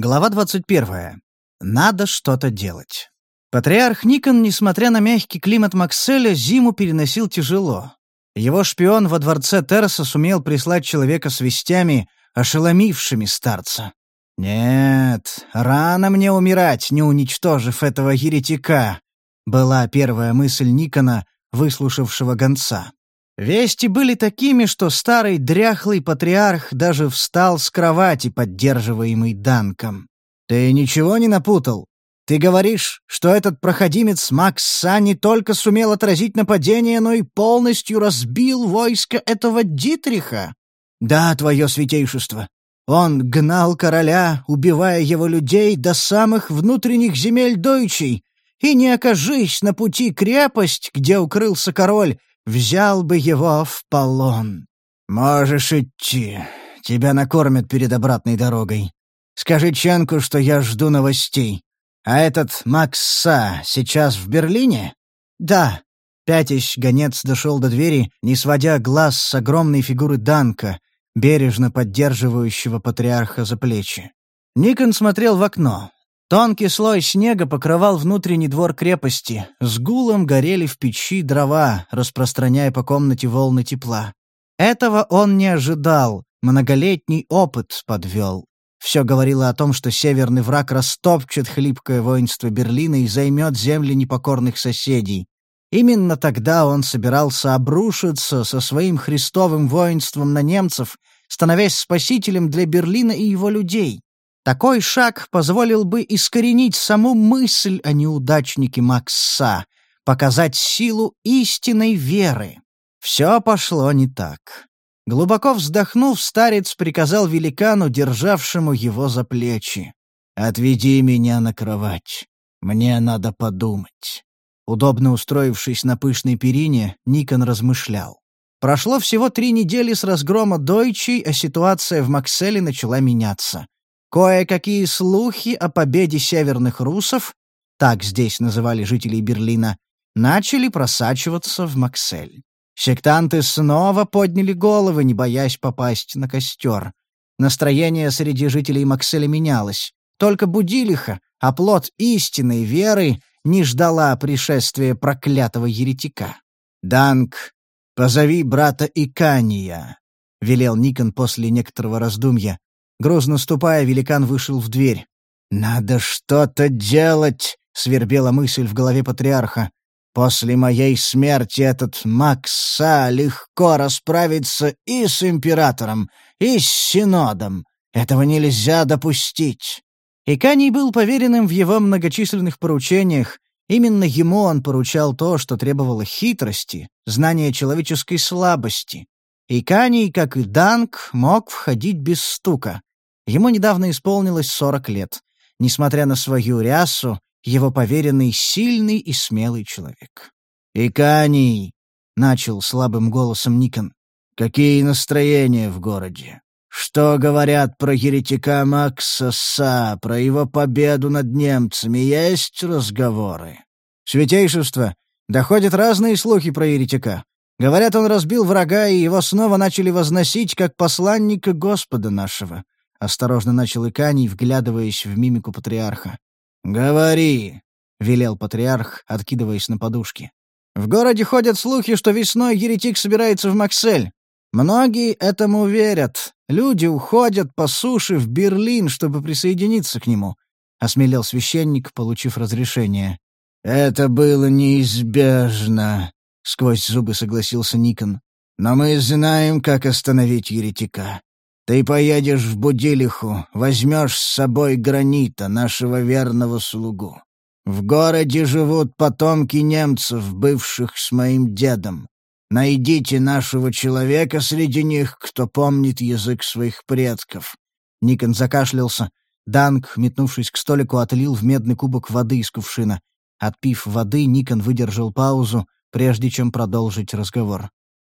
Глава 21. Надо что-то делать. Патриарх Никон, несмотря на мягкий климат Макселя, зиму переносил тяжело. Его шпион во дворце Терраса сумел прислать человека с вестями, ошеломившими старца. «Нет, рано мне умирать, не уничтожив этого еретика», была первая мысль Никона, выслушавшего гонца. Вести были такими, что старый дряхлый патриарх даже встал с кровати, поддерживаемый Данком. «Ты ничего не напутал? Ты говоришь, что этот проходимец Макса не только сумел отразить нападение, но и полностью разбил войско этого Дитриха?» «Да, твое святейшество. Он гнал короля, убивая его людей до самых внутренних земель Дойчей, и не окажись на пути крепость, где укрылся король, взял бы его в полон. Можешь идти. Тебя накормят перед обратной дорогой. Скажи Ченку, что я жду новостей. А этот Макса сейчас в Берлине? Да. Пятясь, гонец дошел до двери, не сводя глаз с огромной фигуры Данка, бережно поддерживающего патриарха за плечи. Никон смотрел в окно. Тонкий слой снега покрывал внутренний двор крепости, с гулом горели в печи дрова, распространяя по комнате волны тепла. Этого он не ожидал, многолетний опыт подвел. Все говорило о том, что северный враг растопчет хлипкое воинство Берлина и займет земли непокорных соседей. Именно тогда он собирался обрушиться со своим христовым воинством на немцев, становясь спасителем для Берлина и его людей. Такой шаг позволил бы искоренить саму мысль о неудачнике Макса, показать силу истинной веры. Все пошло не так. Глубоко вздохнув, старец приказал великану, державшему его за плечи. «Отведи меня на кровать. Мне надо подумать». Удобно устроившись на пышной перине, Никон размышлял. Прошло всего три недели с разгрома Дойчей, а ситуация в Макселе начала меняться. Кое-какие слухи о победе северных русов, так здесь называли жителей Берлина, начали просачиваться в Максель. Сектанты снова подняли головы, не боясь попасть на костер. Настроение среди жителей Макселя менялось. Только Будилиха, оплот истинной веры, не ждала пришествия проклятого еретика. «Данк, позови брата Икания», — велел Никон после некоторого раздумья. Грозно ступая, великан вышел в дверь. «Надо что-то делать!» — свербела мысль в голове патриарха. «После моей смерти этот Макса легко расправится и с императором, и с синодом. Этого нельзя допустить!» Иканий был поверенным в его многочисленных поручениях. Именно ему он поручал то, что требовало хитрости, знания человеческой слабости. Иканий, как и Данк, мог входить без стука. Ему недавно исполнилось сорок лет. Несмотря на свою рясу, его поверенный сильный и смелый человек. «Иканий!» — начал слабым голосом Никон. «Какие настроения в городе? Что говорят про еретика Макса Са, про его победу над немцами? Есть разговоры?» «Святейшество! Доходят разные слухи про еретика. Говорят, он разбил врага, и его снова начали возносить как посланника Господа нашего. — осторожно начал Иканий, вглядываясь в мимику патриарха. «Говори!» — велел патриарх, откидываясь на подушки. «В городе ходят слухи, что весной еретик собирается в Максель. Многие этому верят. Люди уходят по суше в Берлин, чтобы присоединиться к нему», — осмелел священник, получив разрешение. «Это было неизбежно», — сквозь зубы согласился Никон. «Но мы знаем, как остановить еретика. Ты поедешь в Будилиху, возьмешь с собой гранита, нашего верного слугу. В городе живут потомки немцев, бывших с моим дедом. Найдите нашего человека среди них, кто помнит язык своих предков». Никон закашлялся. Данг, метнувшись к столику, отлил в медный кубок воды из кувшина. Отпив воды, Никон выдержал паузу, прежде чем продолжить разговор.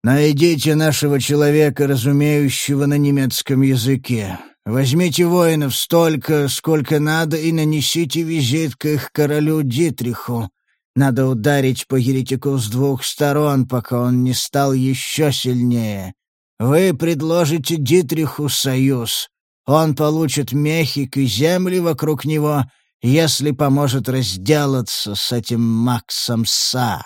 Найдите нашего человека, разумеющего на немецком языке. Возьмите воинов столько, сколько надо, и нанесите визит к их королю Дитриху. Надо ударить по еретику с двух сторон, пока он не стал еще сильнее. Вы предложите Дитриху союз. Он получит Мехик и земли вокруг него, если поможет разделаться с этим Максом Са.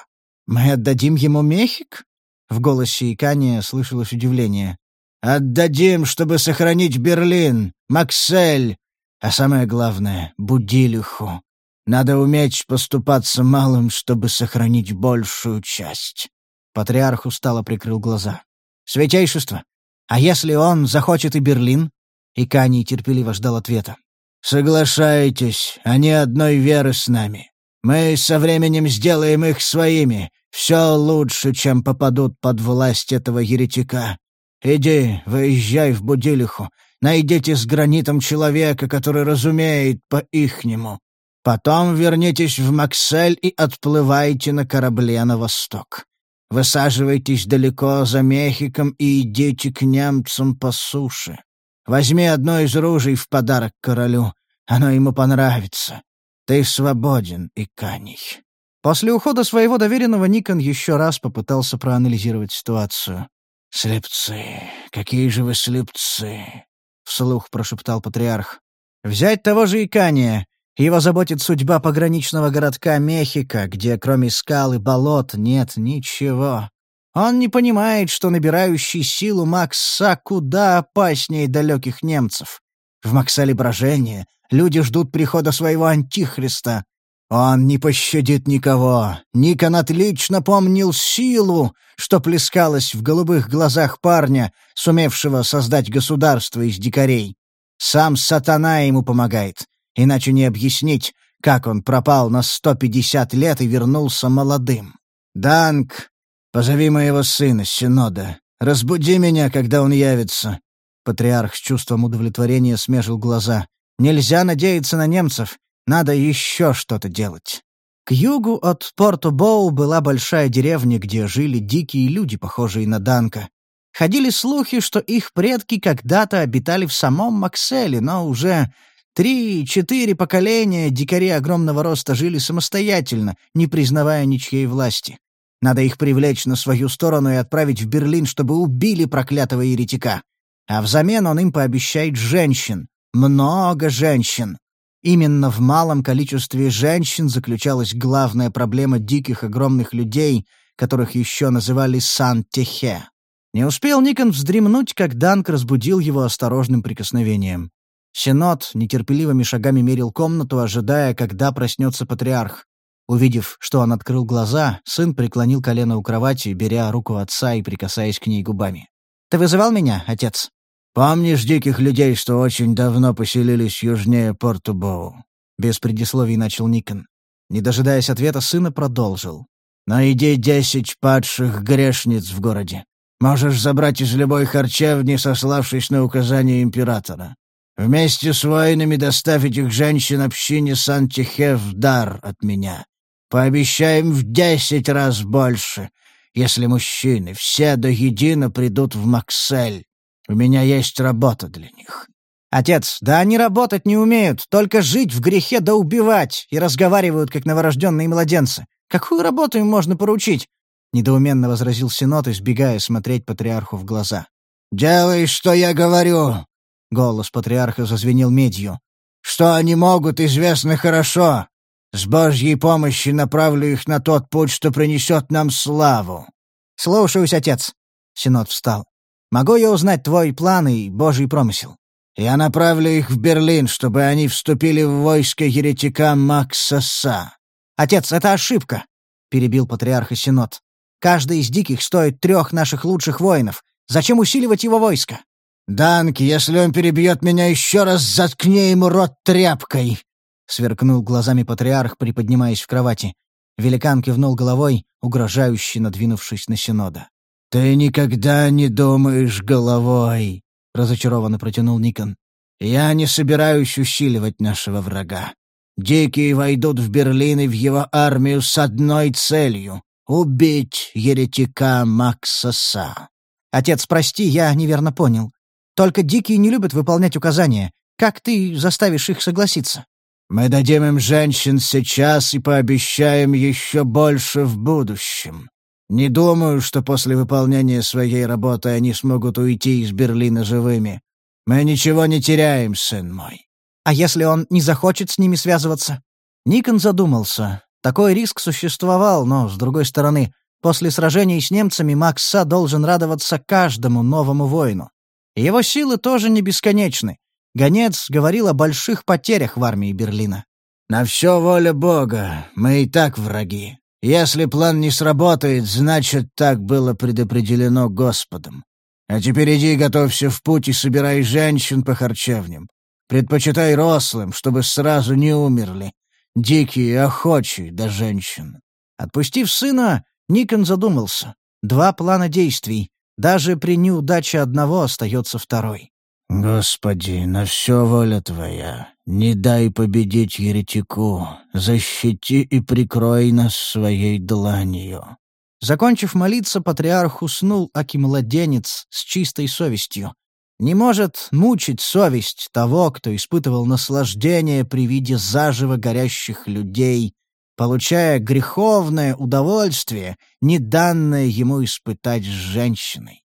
Мы отдадим ему Мехик? В голосе Икания слышалось удивление. «Отдадим, чтобы сохранить Берлин, Максель, а самое главное — Будилиху. Надо уметь поступаться малым, чтобы сохранить большую часть». Патриарх устало прикрыл глаза. «Святейшество, а если он захочет и Берлин?» Иканий терпеливо ждал ответа. «Соглашайтесь, они одной веры с нами. Мы со временем сделаем их своими. Все лучше, чем попадут под власть этого еретика. Иди, выезжай в Будилиху, найдите с гранитом человека, который разумеет по-ихнему. Потом вернитесь в Максель и отплывайте на корабле на восток. Высаживайтесь далеко за Мехиком и идите к немцам по суше. Возьми одно из ружей в подарок королю. Оно ему понравится. Ты свободен, Иканий». После ухода своего доверенного Никон еще раз попытался проанализировать ситуацию. «Слепцы! Какие же вы слепцы!» — вслух прошептал патриарх. «Взять того же Икания. Его заботит судьба пограничного городка Мехико, где кроме скал и болот нет ничего. Он не понимает, что набирающий силу Макса куда опаснее далеких немцев. В Максале брожение, люди ждут прихода своего антихриста. Он не пощадит никого. Никон отлично помнил силу, что плескалась в голубых глазах парня, сумевшего создать государство из дикарей. Сам сатана ему помогает, иначе не объяснить, как он пропал на сто пятьдесят лет и вернулся молодым. «Данк, Позови моего сына, Синода. Разбуди меня, когда он явится». Патриарх с чувством удовлетворения смежил глаза. «Нельзя надеяться на немцев. Надо еще что-то делать». К югу от Порто-Боу была большая деревня, где жили дикие люди, похожие на Данка. Ходили слухи, что их предки когда-то обитали в самом Макселе, но уже три-четыре поколения дикари огромного роста жили самостоятельно, не признавая ничьей власти. Надо их привлечь на свою сторону и отправить в Берлин, чтобы убили проклятого еретика. А взамен он им пообещает женщин. Много женщин. Именно в малом количестве женщин заключалась главная проблема диких огромных людей, которых еще называли Сан-Техе. Не успел Никон вздремнуть, как Данк разбудил его осторожным прикосновением. Синод нетерпеливыми шагами мерил комнату, ожидая, когда проснется патриарх. Увидев, что он открыл глаза, сын преклонил колено у кровати, беря руку отца и прикасаясь к ней губами. «Ты вызывал меня, отец?» «Помнишь диких людей, что очень давно поселились южнее Порту-Боу?» Без предисловий начал Никон. Не дожидаясь ответа, сына продолжил. «Найди десять падших грешниц в городе. Можешь забрать из любой харчевни, сославшись на указание императора. Вместе с воинами доставить их женщин общине Сан-Тихе в дар от меня. Пообещаем в десять раз больше, если мужчины все до едино придут в Максель. У меня есть работа для них». «Отец, да они работать не умеют, только жить в грехе да убивать, и разговаривают, как новорожденные младенцы. Какую работу им можно поручить?» — недоуменно возразил Синод, избегая смотреть патриарху в глаза. «Делай, что я говорю!» — голос патриарха зазвенел медью. «Что они могут, известно хорошо. С Божьей помощью направлю их на тот путь, что принесет нам славу». «Слушаюсь, отец». Синод встал. «Могу я узнать твой план и Божий промысел?» «Я направлю их в Берлин, чтобы они вступили в войско еретика Макса Са». «Отец, это ошибка», — перебил патриарха Синод. «Каждый из диких стоит трех наших лучших воинов. Зачем усиливать его войско?» «Данк, если он перебьет меня еще раз, заткни ему рот тряпкой!» — сверкнул глазами патриарх, приподнимаясь в кровати. Великан кивнул головой, угрожающе надвинувшись на Синода. «Ты никогда не думаешь головой», — разочарованно протянул Никон. «Я не собираюсь усиливать нашего врага. Дикие войдут в Берлин и в его армию с одной целью — убить еретика Максаса». «Отец, прости, я неверно понял. Только дикие не любят выполнять указания. Как ты заставишь их согласиться?» Мы дадим им женщин сейчас и пообещаем еще больше в будущем. Не думаю, что после выполнения своей работы они смогут уйти из Берлина живыми. Мы ничего не теряем, сын мой». «А если он не захочет с ними связываться?» Никон задумался. Такой риск существовал, но, с другой стороны, после сражений с немцами Макса должен радоваться каждому новому воину. Его силы тоже не бесконечны. Гонец говорил о больших потерях в армии Берлина. «На все воля Бога, мы и так враги. Если план не сработает, значит, так было предопределено Господом. А теперь иди готовься в путь и собирай женщин по харчевням. Предпочитай рослым, чтобы сразу не умерли. Дикие, охочие до женщин». Отпустив сына, Никон задумался. Два плана действий. Даже при неудаче одного остается второй. «Господи, на все воля Твоя. Не дай победить еретику. Защити и прикрой нас своей дланью». Закончив молиться, патриарх уснул, аки младенец, с чистой совестью. Не может мучить совесть того, кто испытывал наслаждение при виде заживо горящих людей, получая греховное удовольствие, не данное ему испытать с женщиной.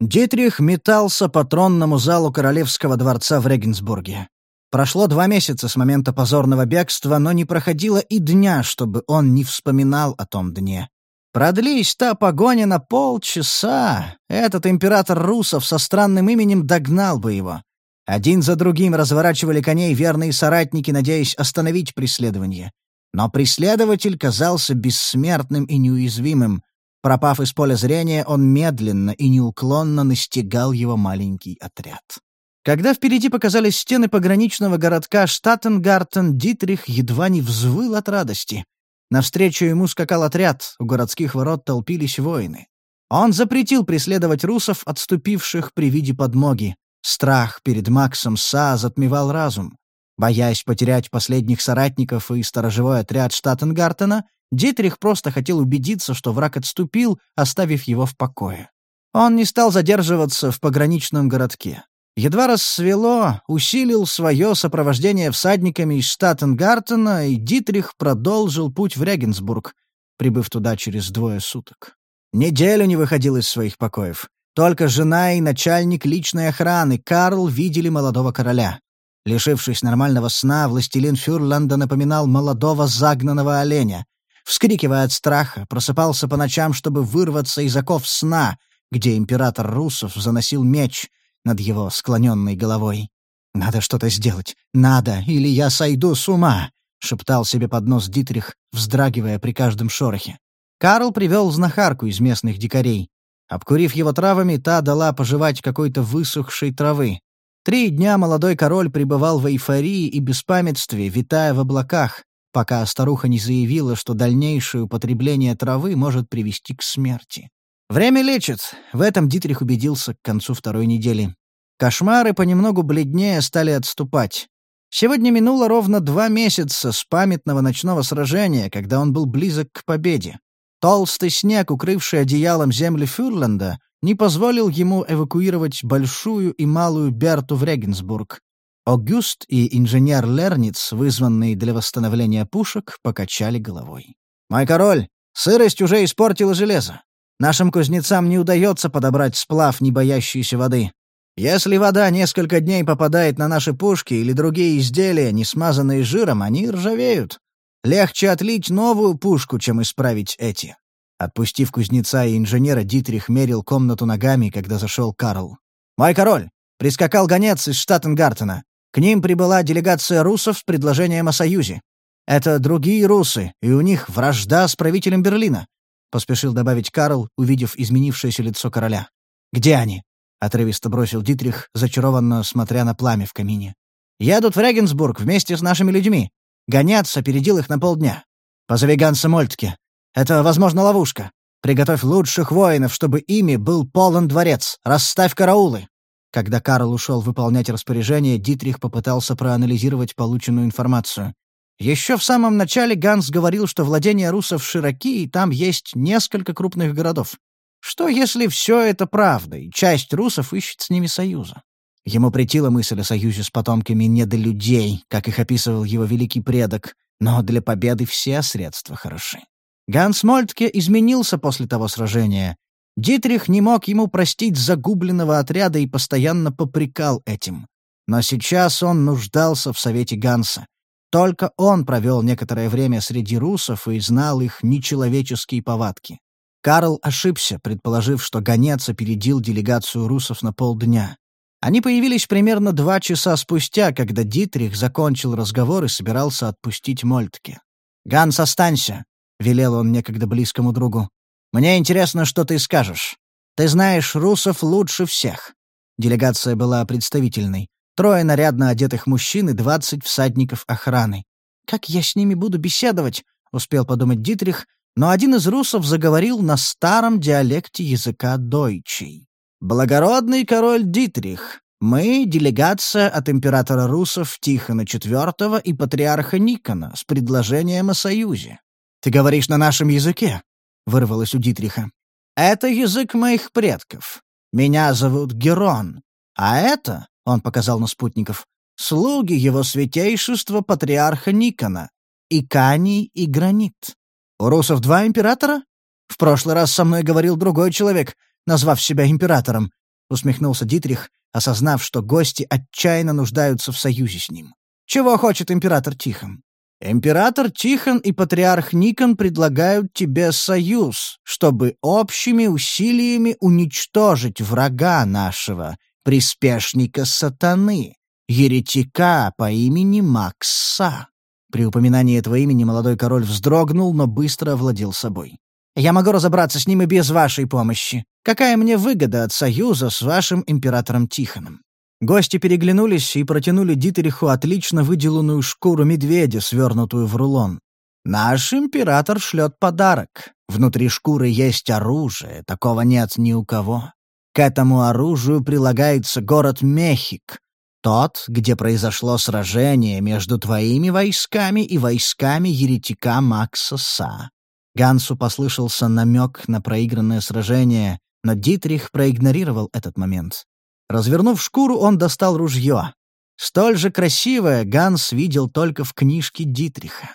Дитрих метался по тронному залу королевского дворца в Регенсбурге. Прошло два месяца с момента позорного бегства, но не проходило и дня, чтобы он не вспоминал о том дне. Продлись та погоня на полчаса, этот император русов со странным именем догнал бы его. Один за другим разворачивали коней верные соратники, надеясь остановить преследование. Но преследователь казался бессмертным и неуязвимым. Пропав из поля зрения, он медленно и неуклонно настигал его маленький отряд. Когда впереди показались стены пограничного городка Штаттенгартен, Дитрих едва не взвыл от радости. Навстречу ему скакал отряд, у городских ворот толпились воины. Он запретил преследовать русов, отступивших при виде подмоги. Страх перед Максом Са затмевал разум. Боясь потерять последних соратников и сторожевой отряд Штаттенгартена, Дитрих просто хотел убедиться, что враг отступил, оставив его в покое. Он не стал задерживаться в пограничном городке. Едва рассвело, усилил свое сопровождение всадниками из Штаттенгартена, и Дитрих продолжил путь в Регенсбург, прибыв туда через двое суток. Неделю не выходил из своих покоев. Только жена и начальник личной охраны Карл видели молодого короля. Лишившись нормального сна, властелин Фюрланда напоминал молодого загнанного оленя. Вскрикивая от страха, просыпался по ночам, чтобы вырваться из оков сна, где император русов заносил меч — над его склоненной головой. «Надо что-то сделать. Надо, или я сойду с ума!» — шептал себе под нос Дитрих, вздрагивая при каждом шорохе. Карл привел знахарку из местных дикарей. Обкурив его травами, та дала пожевать какой-то высохшей травы. Три дня молодой король пребывал в эйфории и беспамятстве, витая в облаках, пока старуха не заявила, что дальнейшее употребление травы может привести к смерти. Время лечит. В этом Дитрих убедился к концу второй недели. Кошмары понемногу бледнее стали отступать. Сегодня минуло ровно два месяца с памятного ночного сражения, когда он был близок к победе. Толстый снег, укрывший одеялом земли Фюрленда, не позволил ему эвакуировать большую и малую Берту в Регенсбург. Огюст и инженер Лерниц, вызванные для восстановления пушек, покачали головой. «Мой король, сырость уже испортила железо. Нашим кузнецам не удается подобрать сплав, не боящийся воды. Если вода несколько дней попадает на наши пушки или другие изделия, не смазанные жиром, они ржавеют. Легче отлить новую пушку, чем исправить эти». Отпустив кузнеца и инженера, Дитрих мерил комнату ногами, когда зашел Карл. «Мой король! Прискакал гонец из Штаттенгартена. К ним прибыла делегация русов с предложением о союзе. Это другие русы, и у них вражда с правителем Берлина. — поспешил добавить Карл, увидев изменившееся лицо короля. «Где они?» — отрывисто бросил Дитрих, зачарованно смотря на пламя в камине. «Едут в Регенсбург вместе с нашими людьми. Гонец опередил их на полдня. Позови Ганса Мольтке. Это, возможно, ловушка. Приготовь лучших воинов, чтобы ими был полон дворец. Расставь караулы». Когда Карл ушел выполнять распоряжение, Дитрих попытался проанализировать полученную информацию. Еще в самом начале Ганс говорил, что владения русов широки, и там есть несколько крупных городов. Что, если все это правда, и часть русов ищет с ними союза? Ему претила мысль о союзе с потомками недолюдей, как их описывал его великий предок, но для победы все средства хороши. Ганс Мольтке изменился после того сражения. Дитрих не мог ему простить загубленного отряда и постоянно попрекал этим. Но сейчас он нуждался в совете Ганса. Только он провел некоторое время среди русов и знал их нечеловеческие повадки. Карл ошибся, предположив, что гонец опередил делегацию русов на полдня. Они появились примерно два часа спустя, когда Дитрих закончил разговор и собирался отпустить Мольтке. «Ганс, останься», — велел он некогда близкому другу. «Мне интересно, что ты скажешь. Ты знаешь русов лучше всех». Делегация была представительной. Трое нарядно одетых мужчин и двадцать всадников охраны. «Как я с ними буду беседовать?» — успел подумать Дитрих, но один из русов заговорил на старом диалекте языка дойчей. «Благородный король Дитрих, мы — делегация от императора русов Тихона IV и патриарха Никона с предложением о союзе». «Ты говоришь на нашем языке?» — вырвалось у Дитриха. «Это язык моих предков. Меня зовут Герон. А это, — он показал на спутников, — слуги его святейшества патриарха Никона, Иканий и Гранит. У русов два императора? В прошлый раз со мной говорил другой человек, назвав себя императором, усмехнулся Дитрих, осознав, что гости отчаянно нуждаются в союзе с ним. Чего хочет император Тихон? Император Тихон и патриарх Никон предлагают тебе союз, чтобы общими усилиями уничтожить врага нашего, приспешника сатаны, еретика по имени Макса. При упоминании этого имени молодой король вздрогнул, но быстро овладел собой. «Я могу разобраться с ним и без вашей помощи. Какая мне выгода от союза с вашим императором Тихоном?» Гости переглянулись и протянули Дитериху отлично выделанную шкуру медведя, свернутую в рулон. «Наш император шлет подарок. Внутри шкуры есть оружие, такого нет ни у кого. К этому оружию прилагается город Мехик, тот, где произошло сражение между твоими войсками и войсками еретика Макса Са. Гансу послышался намек на проигранное сражение, но Дитрих проигнорировал этот момент. Развернув шкуру, он достал ружье. Столь же красивое Ганс видел только в книжке Дитриха.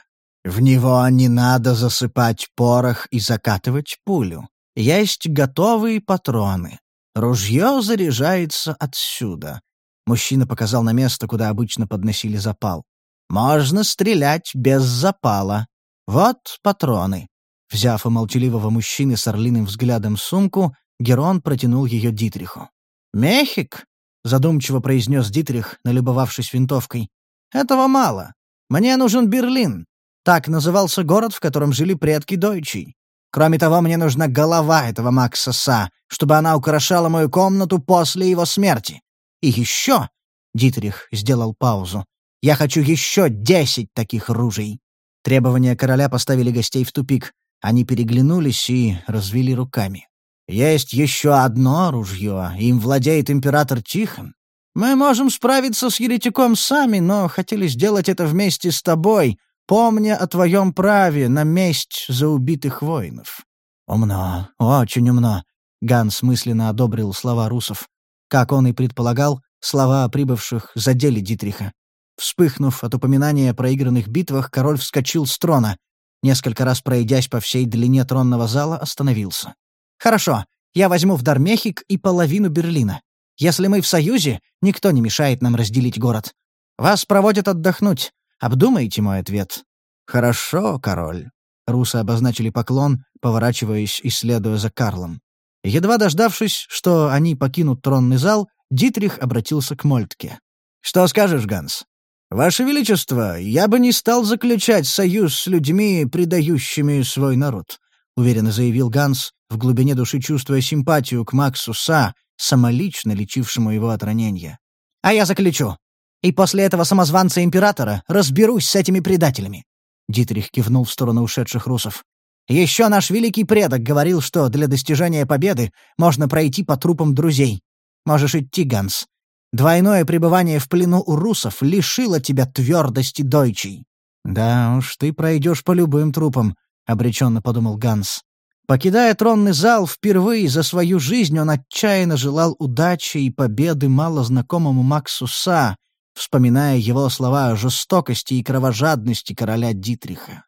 В него не надо засыпать порох и закатывать пулю. Есть готовые патроны. Ружье заряжается отсюда. Мужчина показал на место, куда обычно подносили запал. «Можно стрелять без запала. Вот патроны». Взяв у молчаливого мужчины с орлиным взглядом сумку, Герон протянул ее Дитриху. «Мехик?» — задумчиво произнес Дитрих, налюбовавшись винтовкой. «Этого мало. Мне нужен Берлин. Так назывался город, в котором жили предки Дойчей. Кроме того, мне нужна голова этого Макса Са, чтобы она украшала мою комнату после его смерти. И еще, — Дитрих сделал паузу, — я хочу еще десять таких ружей. Требования короля поставили гостей в тупик. Они переглянулись и развели руками. «Есть еще одно ружье, им владеет император Тихон. Мы можем справиться с еретиком сами, но хотели сделать это вместе с тобой, помня о твоем праве на месть за убитых воинов». «Умно, очень умно», — Ганс мысленно одобрил слова русов. Как он и предполагал, слова прибывших задели Дитриха. Вспыхнув от упоминания о проигранных битвах, король вскочил с трона. Несколько раз пройдясь по всей длине тронного зала, остановился. «Хорошо, я возьму в дар Мехик и половину Берлина. Если мы в союзе, никто не мешает нам разделить город. Вас проводят отдохнуть. Обдумайте мой ответ». «Хорошо, король». Русы обозначили поклон, поворачиваясь и следуя за Карлом. Едва дождавшись, что они покинут тронный зал, Дитрих обратился к Мольтке. «Что скажешь, Ганс?» «Ваше Величество, я бы не стал заключать союз с людьми, предающими свой народ», — уверенно заявил Ганс, в глубине души чувствуя симпатию к Максу Са, самолично лечившему его от ранения. «А я заключу. И после этого самозванца императора разберусь с этими предателями». Дитрих кивнул в сторону ушедших русов. Еще наш великий предок говорил, что для достижения победы можно пройти по трупам друзей. Можешь идти, Ганс. Двойное пребывание в плену у русов лишило тебя твердости дойчей». «Да уж, ты пройдешь по любым трупам», — обреченно подумал Ганс. Покидая тронный зал, впервые за свою жизнь он отчаянно желал удачи и победы малознакомому Максу Са, вспоминая его слова о жестокости и кровожадности короля Дитриха.